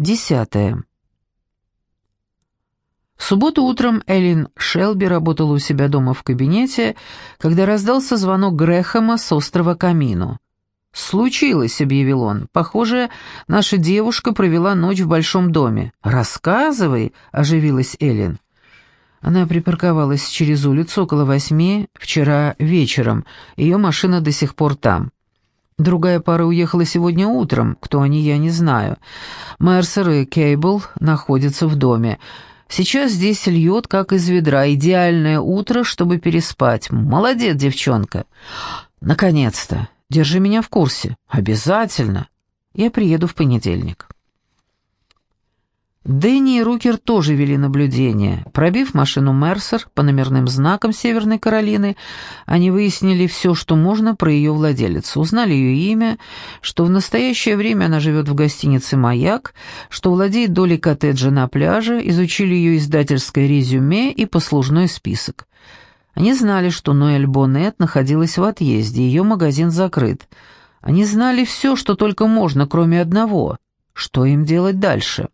Десятое. В субботу утром Эллин Шелби работала у себя дома в кабинете, когда раздался звонок Грэхэма с острова Камину. «Случилось», — объявил он. «Похоже, наша девушка провела ночь в большом доме». «Рассказывай», — оживилась Эллин. Она припарковалась через улицу около восьми вчера вечером. Ее машина до сих пор там. Другая пара уехала сегодня утром. Кто они, я не знаю. Мерсер и Кейбл находятся в доме. Сейчас здесь льет, как из ведра. Идеальное утро, чтобы переспать. Молодец, девчонка. Наконец-то. Держи меня в курсе. Обязательно. Я приеду в понедельник. Дэнни и Рукер тоже вели наблюдение. Пробив машину Мерсер по номерным знакам Северной Каролины, они выяснили все, что можно про ее владелицу. Узнали ее имя, что в настоящее время она живет в гостинице «Маяк», что владеет долей коттеджа на пляже, изучили ее издательское резюме и послужной список. Они знали, что Ноэль Боннет находилась в отъезде, ее магазин закрыт. Они знали все, что только можно, кроме одного. Что им делать дальше?